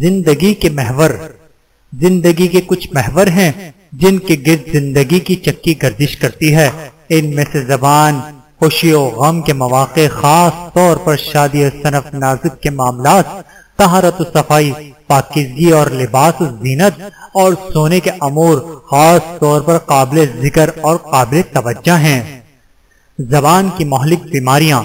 زندگی کے محور۔ زندگی کے کچھ محور ہیں جن کے گرد زندگی کی چکی گردش کرتی ہے۔ ان میں سے زبان، خوشی و غم کے مواقع، خاص طور پر شادی و صنف نازک کے معاملات، طہارت و صفائی، پاکیزگی اور لباس و زینت اور سونے کے امور، خاص طور پر قابل ذکر اور قابل توجہ ہیں۔ زبان کی مہلک بیماریاں۔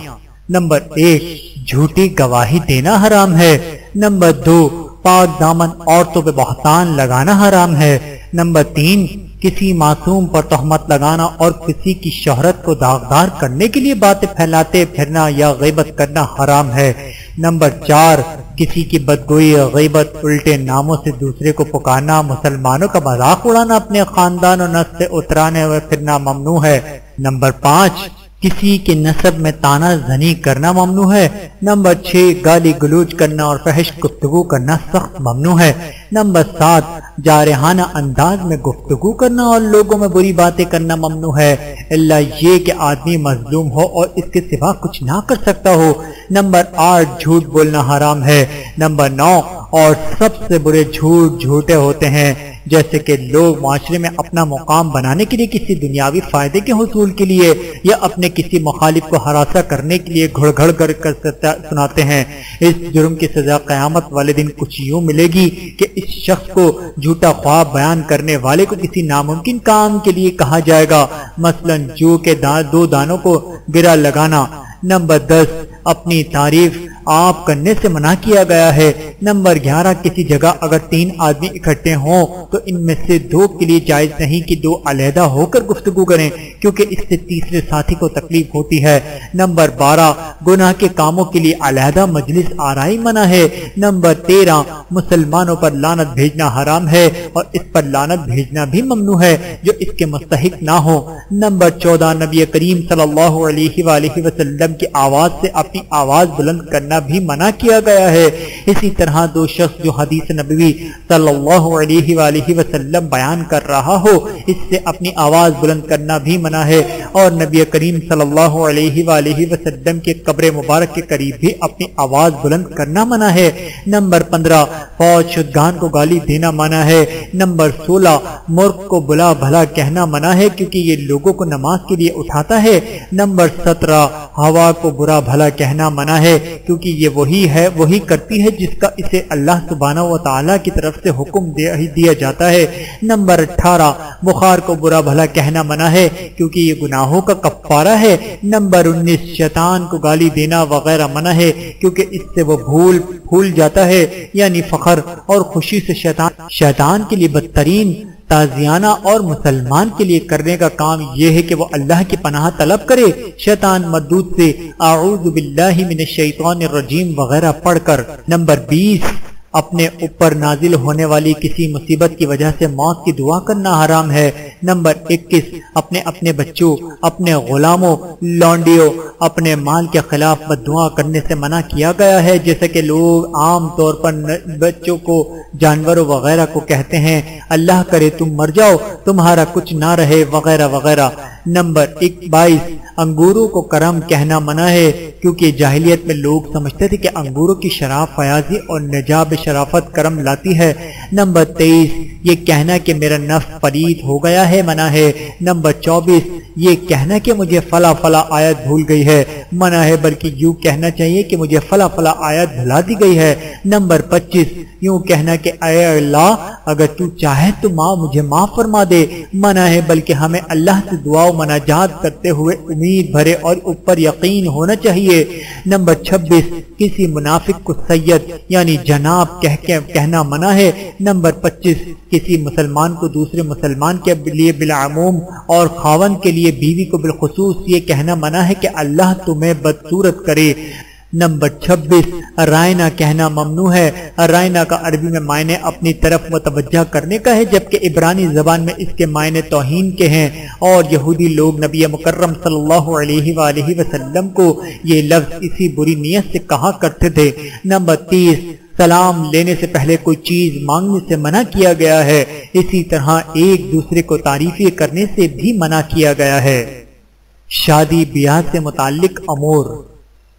نمبر ایک، جھوٹی گواہی دینا حرام ہے۔ نمبر دو پاک دامن عورتوں پہ بہتان لگانا حرام ہے۔ نمبر تین، کسی معصوم پر تہمت لگانا اور کسی کی شہرت کو داغدار کرنے کے لیے باتیں پھیلاتے پھرنا یا غیبت کرنا حرام ہے۔ نمبر چار، کسی کی بدگوئی غیبت الٹے ناموں سے دوسرے کو پکارنا، مسلمانوں کا مذاق اڑانا، اپنے خاندان و نسل سے اترانے ہوئے پھرنا ممنوع ہے۔ نمبر پانچ کسی کے نصب میں تانا زنی کرنا ممنوع ہے، نمبر چھ، گالی گلوچ کرنا اور فحش گفتگو کرنا سخت ممنوع ہے۔ نمبر سات، جارحانہ انداز میں گفتگو کرنا اور لوگوں میں بری باتیں کرنا ممنوع ہے۔ اللہ یہ کہ آدمی مظلوم ہو اور اس کے سوا کچھ نہ کر سکتا ہو۔ نمبر آٹھ، جھوٹ بولنا حرام ہے۔ نمبر نو، اور سب سے برے جھوٹ جھوٹے ہوتے ہیں۔ جیسے کہ لوگ معاشرے میں اپنا مقام بنانے کے لیے کسی دنیاوی فائدے کے حصول کے لیے یا اپنے کسی مخالف کو ہراسا کرنے کے لیے گھڑ گھڑ کر سناتے ہیں۔ اس جرم کی سزا قیامت والے دن کچھ یوں ملے گی کہ اس شخص کو جھوٹا خواب بیان کرنے والے کو کسی ناممکن کام کے لیے کہا جائے گا۔ مثلا جو کے دو دانوں کو گرا لگانا۔ نمبر دس، اپنی تعریف۔ آپ کرنے سے منع کیا گیا ہے۔ نمبر گیارہ، کسی جگہ اگر تین آدمی اکٹھے ہوں تو ان میں سے دو کے لیے جائز نہیں کہ دو علیحدہ ہو کر گفتگو کریں، کیونکہ اس سے تیسرے ساتھی کو تکلیف ہوتی ہے۔ نمبر بارہ، گناہ کے کاموں کے لیے علیحدہ مجلس آرائی منع ہے۔ نمبر تیرہ، مسلمانوں پر لانت بھیجنا حرام ہے اور اس پر لانت بھیجنا بھی ممنوع ہے، جو اس کے مستحق نہ ہو نمبر چودہ، نبی کریم صلی اللہ علیہ وآلہ وسلم کی آواز سے اپنی آواز بلند کرنا بھی منع کیا گیا ہے۔ اسی طرح دو شخص جو حدیث نبوی صلی اللہ علیہ وآلہ وسلم بیان کر رہا ہو، اس سے اپنی آواز بلند کرنا بھی منع ہے۔ اور نبی کریم صلی اللہ علیہ وآلہ وسلم کے قبر مبارک کے قریب بھی اپنی آواز بلند کرنا منع ہے۔ نمبر پندرہ، فوج شدگان کو گالی دینا منع ہے۔ نمبر سولہ مرغ کو بلا بھلا کہنا منع ہے کیونکہ یہ لوگوں کو نماز کے لیے اٹھاتا ہے۔ نمبر سترہ، ہوا کو برا بھلا کہنا منع ہے کیونکہ یہ وہی ہے، وہی کرتی ہے جس کا اسے اللہ سبحانہ و تعالیٰ کی طرف سے حکم دیا جاتا ہے۔ نمبر اٹھارہ، بخار کو برا بھلا کہنا منع ہے کیونکہ یہ گناہوں کا کفارہ ہے۔ نمبر انیس، شیطان کو گالی دینا وغیرہ منع ہے کیونکہ اس سے وہ بھول پھول جاتا ہے۔ یعنی فخر اور خوشی سے شیطان شیطان کے لیے بدترین تازیانہ اور مسلمان کے لیے کرنے کا کام یہ ہے کہ وہ اللہ کی پناہ طلب کرے۔ شیطان مدود سے اعوذ باللہ من الشیطان الرجیم وغیرہ پڑھ کر نمبر بیس۔ اپنے اوپر نازل ہونے والی کسی مصیبت کی وجہ سے موت کی دعا کرنا حرام ہے۔ نمبر اکیس، اپنے اپنے بچوں، اپنے غلاموں لانڈیوں اپنے مال کے خلاف بد دعا کرنے سے منع کیا گیا ہے، جیسے کہ لوگ عام طور پر بچوں کو، جانوروں وغیرہ کو کہتے ہیں، اللہ کرے تم مر جاؤ، تمہارا کچھ نہ رہے، وغیرہ وغیرہ۔ نمبر ایک بائیس انگوروں کو کرم کہنا منع ہے، کیونکہ جاہلیت میں لوگ سمجھتے تھے کہ انگوروں کی شراب، فیاضی اور نجاب شرافت کرم لاتی ہے۔ نمبر تیئیس، یہ کہنا کہ میرا نفس پلید ہو گیا ہے منع ہے۔ نمبر چوبیس، یہ کہنا کہ مجھے فلا فلا آیت بھول گئی ہے۔ منع ہے بلکہ یوں کہنا چاہیے کہ مجھے فلا فلا آیت بھلا دی گئی ہے۔ نمبر پچیس، یوں کہنا کہ اے اللہ، اگر تو چاہے تو ماں مجھے معاف فرما دے۔ منع ہے بلکہ ہمیں اللہ سے دعا و مناجات کرتے ہوئے امید بھرے اور اوپر یقین ہونا چاہیے۔ نمبر چھبیس، کسی منافق کو سید یعنی جناب کہہ کے کہنا منع ہے۔ نمبر پچیس، کسی مسلمان کو دوسرے مسلمان کے لیے بالعموم اور خاون کے لیے بیوی کو بالخصوص یہ کہنا منع ہے کہ اللہ تمہیں بدصورت کرے۔ نمبر چھبیس رائنا کہنا ممنوع ہے۔ رائنا کا عربی میں معنی اپنی طرف متوجہ کرنے کا ہے، جبکہ عبرانی زبان میں اس کے معنی توہین کے ہیں۔ اور یہودی لوگ نبی مکرم صلی اللہ علیہ وآلہ وسلم کو یہ لفظ اسی بری نیت سے کہا کرتے تھے۔ نمبر تیس سلام لینے سے پہلے کوئی چیز مانگنے سے منع کیا گیا ہے، اسی طرح ایک دوسرے کو تعریفی کرنے سے بھی منع کیا گیا ہے۔ شادی بیاہ سے متعلق امور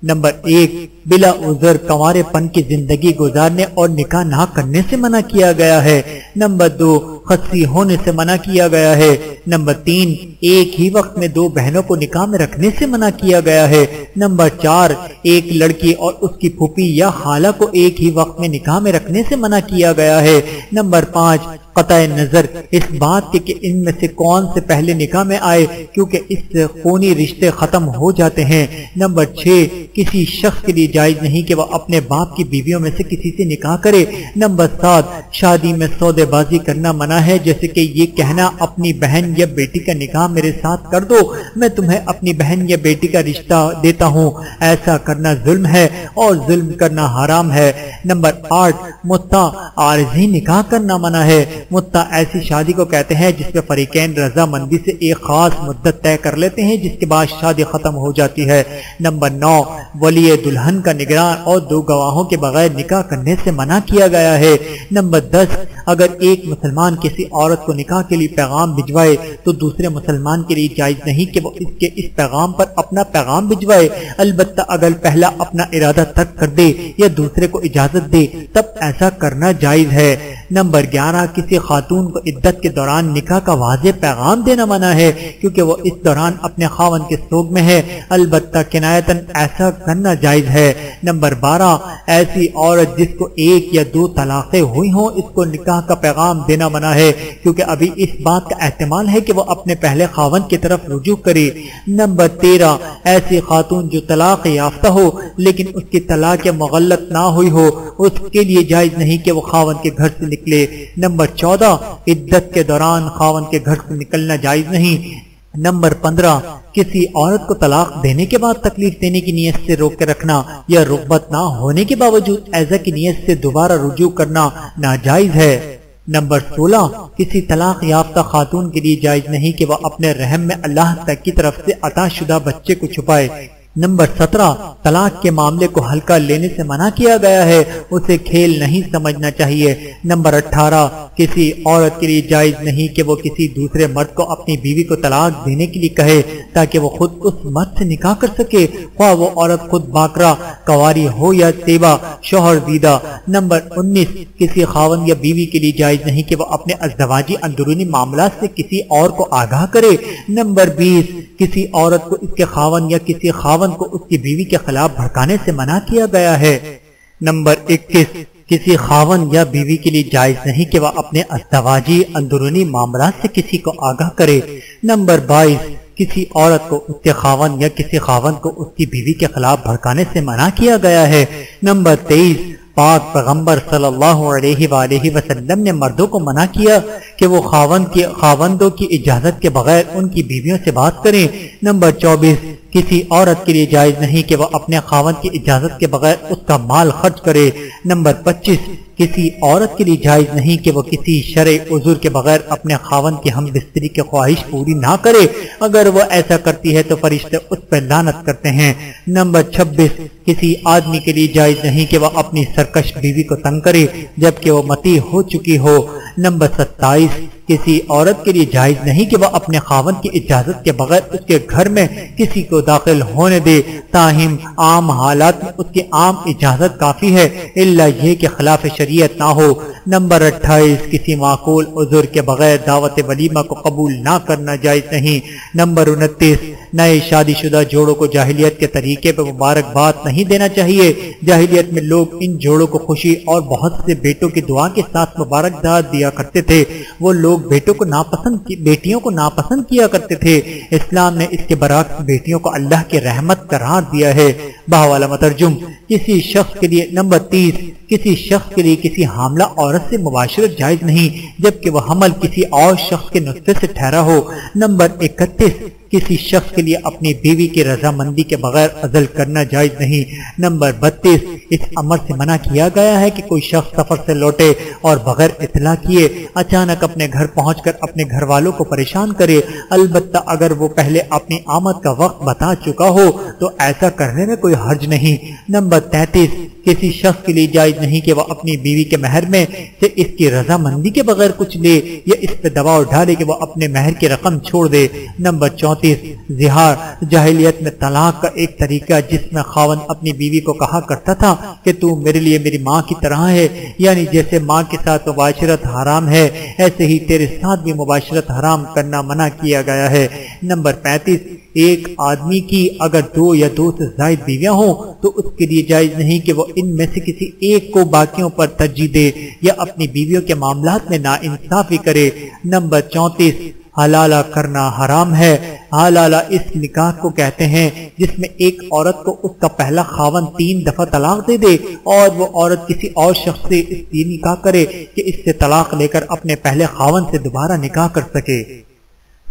نمبر ایک، بلا عذر کنوارے پن کی زندگی گزارنے اور نکاح نہ کرنے سے منع کیا گیا ہے۔ نمبر دو، خصی ہونے سے منع کیا گیا ہے۔ نمبر تین، ایک ہی وقت میں دو بہنوں کو نکاح میں رکھنے سے منع کیا گیا ہے۔ نمبر چار، ایک لڑکی اور اس کی پھوپھی یا خالہ کو ایک ہی وقت میں نکاح میں رکھنے سے منع کیا گیا ہے۔ نمبر پانچ، قطع نظر، اس بات کے کہ ان میں سے کون سے پہلے نکاح میں آئے، کیونکہ اس سے خونی رشتے ختم ہو جاتے ہیں۔ نمبر چھ کسی شخص کے لیے جائز نہیں کہ وہ اپنے باپ کی بیویوں میں سے کسی سے نکاح کرے۔ نمبر سات، شادی میں سودے بازی کرنا منع ہے۔ جیسے کہ یہ کہنا، اپنی بہن یا بیٹی کا نکاح میرے ساتھ کر دو۔ میں تمہیں اپنی بہن یا بیٹی کا رشتہ دیتا ہوں۔ ایسا کرنا ظلم ہے اور ظلم کرنا حرام ہے۔ نمبر آٹھ، متا عارضی نکاح کرنا منع ہے۔ متا ایسی شادی کو کہتے ہیں جس میں فریقین رضا مندی سے ایک خاص مدت طے کر لیتے ہیں، جس کے بعد شادی ختم ہو جاتی ہے۔ نمبر نو ولی دلہن کا نگران اور دو گواہوں کے بغیر نکاح کرنے سے منع کیا گیا ہے۔ نمبر دس، اگر ایک مسلمان کسی عورت کو نکاح کے لیے پیغام بھجوائے تو دوسرے مسلمان کے لیے جائز نہیں کہ وہ اس کے اس پیغام پر اپنا پیغام بھجوائے۔ البتہ اگر پہلا اپنا ارادہ ترک کر دے یا دوسرے کو اجازت دے، تب ایسا کرنا جائز ہے۔ نمبر گیارہ، کسی خاتون کو عدت کے دوران نکاح کا واضح پیغام دینا منع ہے، کیونکہ وہ اس دوران اپنے خاون کے سوگ میں ہے۔ البتہ کنایتن ایسا کرنا جائز ہے۔ نمبر بارہ، ایسی عورت جس کو ایک یا دو طلاقیں ہوئی ہوں، اس کو نکاح کا پیغام دینا منع ہے، کیونکہ ابھی اس بات کا احتمال ہے کہ وہ اپنے پہلے خاون کی طرف رجوع کرے۔ نمبر تیرہ، ایسی خاتون جو طلاق یافتہ ہو، لیکن اس کی طلاق مغلط نہ ہوئی ہو، اس کے لیے جائز نہیں کہ وہ خاون کے گھر سے نکلے، نمبر چودہ، عدت کے دوران خاون کے گھر سے نکلنا جائز نہیں۔ نمبر پندرہ، کسی عورت کو طلاق دینے کے بعد تکلیف دینے کی نیت سے روک کے رکھنا یا رغبت نہ ہونے کے باوجود ایزا کی نیت سے دوبارہ رجوع کرنا ناجائز ہے۔ نمبر سولہ، کسی طلاق یافتہ خاتون کے لیے جائز نہیں کہ وہ اپنے رحم میں اللہ تک کی طرف سے عطا شدہ بچے کو چھپائے۔ نمبر سترہ، طلاق کے معاملے کو ہلکا لینے سے منع کیا گیا ہے۔ اسے کھیل نہیں سمجھنا چاہیے۔ نمبر اٹھارہ، کسی عورت کے لیے جائز نہیں کہ وہ کسی دوسرے مرد کو اپنی بیوی کو طلاق دینے کے لیے کہے، تاکہ وہ خود اس مرد سے نکاح کر سکے۔ خواہ وہ عورت خود باکرا کواری ہو یا سیوا، شوہر دیدہ نمبر انیس، کسی خاون یا بیوی کے لیے جائز نہیں کہ وہ اپنے ازدواجی اندرونی معاملات سے کسی اور کو آگاہ کرے۔ نمبر بیس، کسی عورت کو اس کے خاون یا کسی خاون خاون کو اس کی بیوی کے خلاف بھڑکانے سے منع کیا گیا ہے۔ نمبر اکیس، کسی خاون یا بیوی کے لیے جائز نہیں کہ وہ اپنے ازدواجی اندرونی معاملات سے کسی کو آگاہ کرے۔ نمبر بائیس، کسی عورت کو اس کے خاون یا کسی خاون کو اس کی بیوی کے خلاف بھڑکانے سے منع کیا گیا ہے۔ نمبر تیئیس، پاک پیغمبر صلی اللہ علیہ وآلہ وسلم نے مردوں کو منع کیا کہ وہ خاون کی خاوندوں کی اجازت کے بغیر ان کی بیویوں سے بات کریں۔ نمبر چوبیس کسی عورت کے لیے جائز نہیں کہ وہ اپنے خاون کی اجازت کے بغیر اس کا مال خرچ کرے۔ نمبر پچیس، کسی عورت کے لیے جائز نہیں کہ وہ کسی شرع عذر کے بغیر اپنے خاون کی ہم بستری کی خواہش پوری نہ کرے۔ اگر وہ ایسا کرتی ہے تو فرشتے اس پہ لانت کرتے ہیں۔ نمبر چھبیس، کسی آدمی کے لیے جائز نہیں کہ وہ اپنی سرکش بیوی کو تنگ کرے جبکہ وہ متی ہو چکی ہو۔ نمبر ستائیس کسی عورت کے لیے جائز نہیں کہ وہ اپنے خاون کی اجازت کے بغیر اس کے گھر میں کسی کو داخل ہونے دے۔ تاہم، عام حالات میں اس کی عام اجازت کافی ہے اللہ یہ کہ خلاف شریعت نہ ہو۔ نمبر اٹھائیس، کسی معقول عذر کے بغیر دعوت ولیمہ کو قبول نہ کرنا جائز نہیں۔ نمبر انتیس نئے شادی شدہ جوڑوں کو جاہلیت کے طریقے پہ مبارکباد نہیں دینا چاہیے۔ جاہلیت میں لوگ ان جوڑوں کو خوشی اور بہت سے بیٹوں کی دعا کے ساتھ مبارکباد دیا کرتے تھے۔ وہ لوگ بیٹوں کو ناپسند بیٹیوں کو ناپسند کیا کرتے تھے۔ اسلام نے اس کے برعکس بیٹیوں کو اللہ کی رحمت قرار دیا ہے۔ باہوالا مترجم کسی شخص کے لیے نمبر تیس، کسی شخص کے لیے کسی حاملہ عورت سے مباشرت جائز نہیں، جبکہ وہ حمل کسی اور شخص کے نسخے سے ٹھہرا ہو۔ نمبر اکتیس کسی شخص کے لیے اپنی بیوی کی رضامندی کے بغیر عزل کرنا جائز نہیں۔ نمبر بتیس، اس عمر سے منع کیا گیا ہے کہ کوئی شخص سفر سے لوٹے اور بغیر اطلاع کیے اچانک اپنے گھر پہنچ کر اپنے گھر والوں کو پریشان کرے۔ البتہ اگر وہ پہلے اپنی آمد کا وقت بتا چکا ہو تو ایسا کرنے میں کوئی حرج نہیں۔ نمبر تینتیس، کسی شخص کے لیے جائز نہیں کہ وہ اپنی بیوی کے مہر میں سے اس کی رضامندی کے بغیر کچھ لے یا اس پہ دباؤ ڈالے کہ وہ اپنے مہر کی رقم چھوڑ دے۔ نمبر چونتیس چونتیس زہار، جاہلیت میں طلاق کا ایک طریقہ جس میں خاون اپنی بیوی کو کہا کرتا تھا کہ تو میرے لیے میری ماں کی طرح ہے یعنی جیسے ماں کے ساتھ مباشرت حرام ہے، ایسے ہی تیرے ساتھ بھی مباشرت حرام کرنا منع کیا گیا ہے۔ نمبر پینتیس، ایک آدمی کی اگر دو یا دو سے زائد بیویاں ہوں تو اس کے لیے جائز نہیں کہ وہ ان میں سے کسی ایک کو باقیوں پر ترجیح دے یا اپنی بیویوں کے معاملات میں نا انصافی کرے۔ نمبر چونتیس حلالہ کرنا حرام ہے۔ حلالہ اس نکاح کو کہتے ہیں جس میں ایک عورت کو اس کا پہلا خاون تین دفعہ طلاق دے دے اور وہ عورت کسی اور شخص سے اس لیے نکاح کرے کہ اس سے طلاق لے کر اپنے پہلے خاون سے دوبارہ نکاح کر سکے۔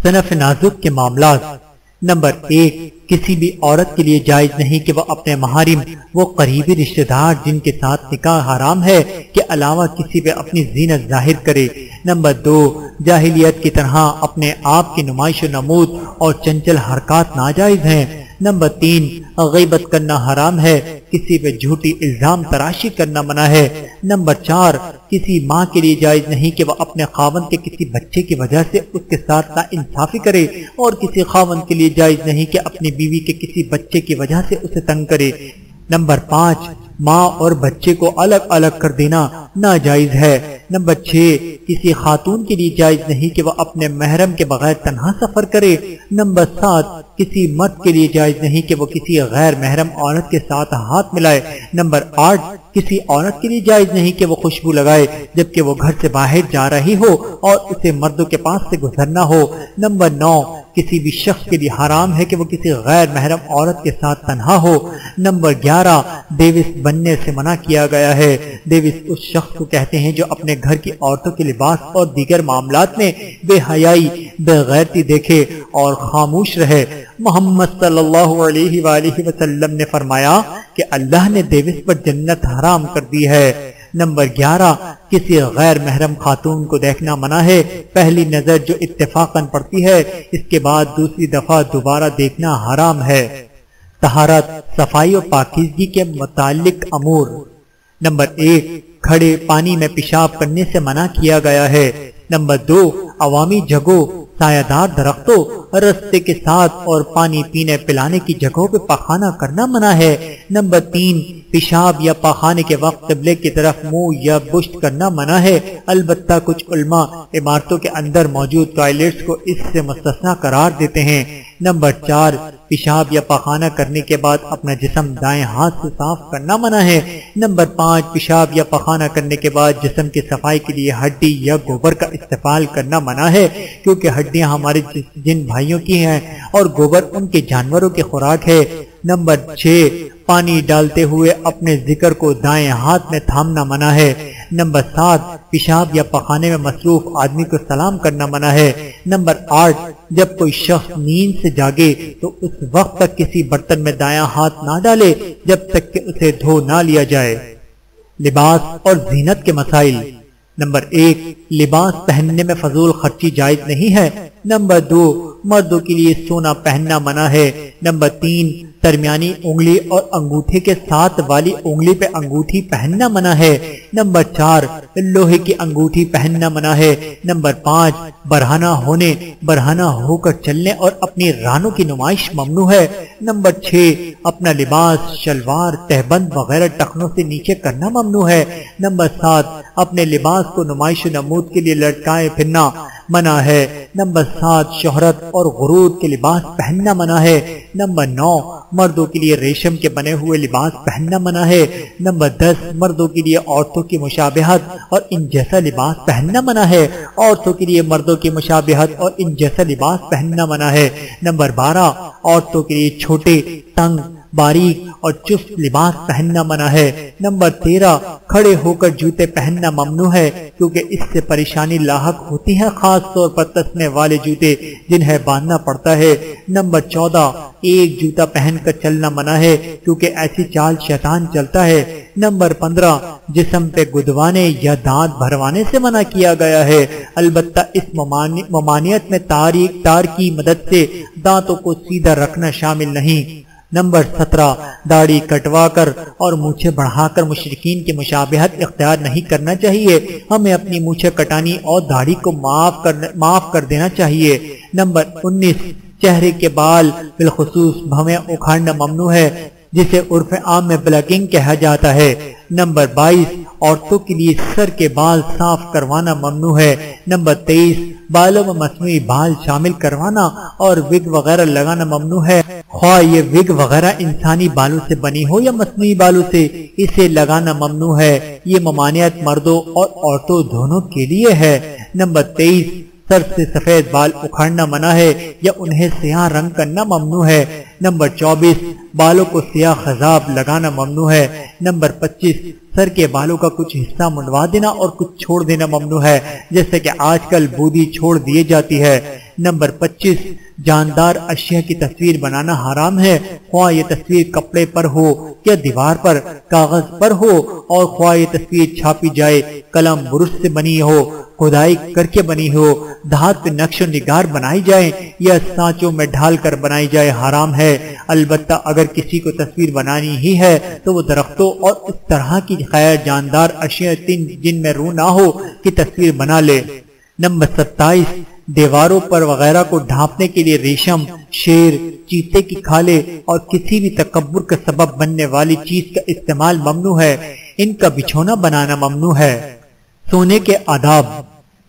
صنف نازک کے معاملات۔ نمبر ایک، کسی بھی عورت کے لیے جائز نہیں کہ وہ اپنے محارم وہ قریبی رشتہ دار جن کے ساتھ نکاح حرام ہے، کے علاوہ کسی پہ اپنی زینت ظاہر کرے۔ نمبر دو، جاہلیت کی طرح اپنے آپ کی نمائش و نمود اور چنچل حرکات ناجائز ہیں۔ نمبر تین غیبت کرنا حرام ہے، کسی پہ جھوٹی الزام تراشی کرنا منع ہے۔ نمبر چار، کسی ماں کے لیے جائز نہیں کہ وہ اپنے خاون کے کسی بچے کی وجہ سے اس کے ساتھ نا انصافی کرے، اور کسی خاون کے لیے جائز نہیں کہ اپنی بیوی کے کسی بچے کی وجہ سے اسے تنگ کرے۔ نمبر پانچ، ماں اور بچے کو الگ الگ کر دینا ناجائز ہے۔ نمبر چھ، کسی خاتون کے لیے جائز نہیں کہ وہ اپنے محرم کے بغیر تنہا سفر کرے۔ نمبر سات، کسی مرد کے لیے جائز نہیں کہ وہ کسی غیر محرم عورت کے ساتھ ہاتھ ملائے۔ نمبر آٹھ، کسی عورت کے لیے جائز نہیں کہ وہ خوشبو لگائے، جبکہ وہ گھر سے باہر جا رہی ہو اور اسے مردوں کے پاس سے گزرنا ہو۔ نمبر نو، کسی بھی شخص کے لیے حرام ہے کہ وہ کسی غیر محرم عورت کے ساتھ تنہا ہو۔ نمبر گیارہ، دیوس بننے سے منع کیا گیا ہے۔ دیوس اس شخص کو کہتے ہیں جو اپنے گھر کی عورتوں کے لباس اور دیگر معاملات میں بے حیائی، بے غیرتی دیکھے اور خاموش رہے۔ محمد صلی اللہ علیہ وآلہ وسلم نے فرمایا کہ اللہ نے دیوس پر جنت حرام کر دی ہے۔ نمبر گیارہ، کسی غیر محرم خاتون کو دیکھنا منع ہے۔ پہلی نظر جو اتفاقاً پڑتی ہے، اس کے بعد دوسری دفعہ دوبارہ دیکھنا حرام ہے۔ تہارت صفائی و پاکیزگی کے متعلق امور۔ نمبر ایک، کھڑے پانی میں پیشاب کرنے سے منع کیا گیا ہے۔ نمبر دو، عوامی جگہوں سایہ دار درختوں، رستے کے ساتھ اور پانی پینے پلانے کی جگہوں پہ پاخانہ کرنا منع ہے۔ نمبر تین، پیشاب یا پاخانے کے وقت قبلے کی طرف منہ یا بشت کرنا منع ہے۔ البتہ کچھ علماء عمارتوں کے اندر موجود ٹوائلٹس کو اس سے مستثنا قرار دیتے ہیں۔ نمبر چار، پیشاب یا پخانہ کرنے کے بعد اپنا جسم دائیں ہاتھ سے صاف کرنا منع ہے۔ نمبر پانچ، پیشاب یا پخانہ کرنے کے بعد جسم کی صفائی کے لیے ہڈی یا گوبر کا استعمال کرنا منع ہے، کیونکہ ہڈیاں ہمارے جن بھائیوں کی ہیں اور گوبر ان کے جانوروں کی خوراک ہے۔ نمبر چھ پانی ڈالتے ہوئے اپنے ذکر کو دائیں ہاتھ میں تھامنا منع ہے۔ نمبر سات، پیشاب یا پخانے میں مصروف آدمی کو سلام کرنا منع ہے۔ نمبر آٹھ، جب کوئی شخص نیند سے جاگے تو اس وقت تک کسی برتن میں دایاں ہاتھ نہ ڈالے جب تک کہ اسے دھو نہ لیا جائے۔ لباس اور زینت کے مسائل۔ نمبر ایک، لباس پہننے میں فضول خرچی جائز نہیں ہے۔ نمبر دو، مردوں کے لیے سونا پہننا منع ہے۔ نمبر تین، درمیانی انگلی اور انگوٹھے کے ساتھ والی انگلی پہ انگوٹھی پہننا منع ہے۔ نمبر چار، لوہے کی انگوٹھی پہننا منع ہے۔ نمبر پانچ، برہنہ ہونے، برہنہ ہو کر چلنے اور اپنی رانوں کی نمائش ممنوع ہے۔ نمبر چھ، اپنا لباس، شلوار، تہبند وغیرہ ٹخنوں سے نیچے کرنا ممنوع ہے۔ نمبر سات، اپنے لباس کو نمائش نمود کے لیے لٹکائے پھرنا منع ہے۔ نمبر ساتھ شہرت اور غرور کے لباس پہننا منع ہے۔ نمبر نو، مردوں کے لیے ریشم کے بنے ہوئے لباس پہننا منع ہے۔ نمبر دس، مردوں کے لیے عورتوں کی مشابہت اور ان جیسا لباس پہننا منع ہے۔ عورتوں کے لیے مردوں کی مشابہت اور ان جیسا لباس پہننا منع ہے۔ نمبر بارہ، عورتوں کے لیے چھوٹے، تنگ باریک اور چست لباس پہننا منع ہے۔ نمبر تیرہ، کھڑے ہو کر جوتے پہننا ممنوع ہے، کیونکہ اس سے پریشانی لاحق ہوتی ہے، خاص طور پر تسنے والے جوتے جنہیں باندھنا پڑتا ہے۔ نمبر چودہ، ایک جوتا پہن کر چلنا منع ہے، کیونکہ ایسی چال شیطان چلتا ہے۔ نمبر پندرہ، جسم پہ گدوانے یا دانت بھروانے سے منع کیا گیا ہے۔ البتہ اس ممانعت میں تاریخ تار کی مدد سے دانتوں کو سیدھا رکھنا شامل نہیں۔ نمبر سترہ، داڑھی کٹوا کر اور مونچھے بڑھا کر مشرقین کی مشابہت اختیار نہیں کرنا چاہیے۔ ہمیں اپنی کٹانی اور داڑھی کو معاف کر معاف کر دینا چاہیے۔ نمبر انیس، چہرے کے بال بالخصوص بھویں اکھاڑنا ممنوع ہے، جسے عرف عام میں بلکنگ کہا جاتا ہے۔ نمبر بائیس، عورتوں کے لیے سر کے بال صاف کروانا ممنوع ہے۔ نمبر تیئیس، بالوں میں مصنوعی بال شامل کروانا اور وگ وغیرہ لگانا ممنوع ہے۔ خواہ یہ وگ وغیرہ انسانی بالوں سے بنی ہو یا مصنوعی بالوں سے، اسے لگانا ممنوع ہے۔ یہ ممانعت مردوں اور عورتوں دونوں کے لیے ہے۔ نمبر تیئیس، سر سے سفید بال اکھاڑنا منع ہے یا انہیں سیاہ رنگ کرنا ممنوع ہے۔ نمبر چوبیس، بالوں کو سیاہ خزاب لگانا ممنوع ہے۔ نمبر پچیس، سر کے بالوں کا کچھ حصہ منڈوا دینا اور کچھ چھوڑ دینا ممنوع ہے، جیسے کہ آج کل بودی چھوڑ دیے جاتی ہے۔ نمبر پچیس، جاندار اشیاء کی تصویر بنانا حرام ہے۔ خواہ یہ تصویر کپڑے پر ہو یا دیوار پر، کاغذ پر ہو اور خواہ یہ تصویر چھاپی جائے، قلم برس سے بنی ہو خدائی کر کے بنی ہو، دھات پہ نقش و نگار بنائی جائے یا سانچوں میں ڈھال کر بنائی جائے حرام ہے۔ البتہ اگر کسی کو تصویر بنانی ہی ہے تو وہ درختوں اور اس طرح کی خیر جاندار اشیاء جن میں رو نہ ہو کی تصویر بنا لے۔ نمبر ستائیس، دیواروں پر وغیرہ کو ڈھانپنے کے لیے ریشم، شیر، چیتے کی کھالے اور کسی بھی تکبر کا سبب بننے والی چیز کا استعمال ممنوع ہے۔ ان کا بچھونا بنانا ممنوع ہے۔ سونے کے آداب۔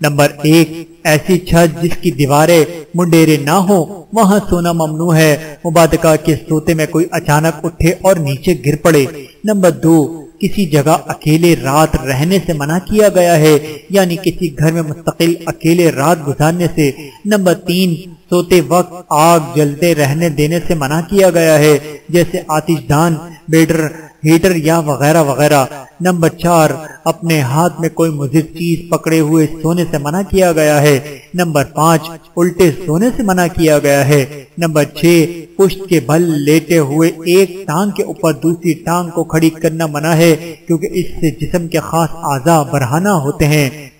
نمبر ایک، ایسی چھت جس کی دیواریں منڈیرے نہ ہو وہاں سونا ممنوع ہے۔ مبادکہ کے سوتے میں کوئی اچانک اٹھے اور نیچے گر پڑے۔ نمبر دو، کسی جگہ اکیلے رات رہنے سے منع کیا گیا ہے یعنی کسی گھر میں مستقل اکیلے رات گزارنے سے۔ نمبر تین، سوتے وقت آگ جلتے رہنے دینے سے منع کیا گیا ہے، جیسے آتش دان، بیڈر، ہیٹر یا وغیرہ وغیرہ۔ نمبر چار اپنے ہاتھ میں کوئی مزید چیز پکڑے ہوئے سونے سے منع کیا گیا ہے۔ نمبر پانچ، الٹے سونے سے منع کیا گیا ہے۔ نمبر چھ، پشت کے بل لیتے ہوئے ایک ٹانگ کے اوپر دوسری ٹانگ کو کھڑی کرنا منع ہے، کیونکہ اس سے جسم کے خاص اعضاء برہانہ ہوتے ہیں۔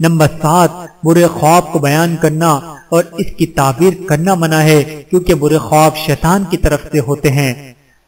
نمبر سات، برے خواب کو بیان کرنا اور اس کی تعبیر کرنا منع ہے، کیونکہ برے خواب شیطان کی طرف سے ہوتے ہیں۔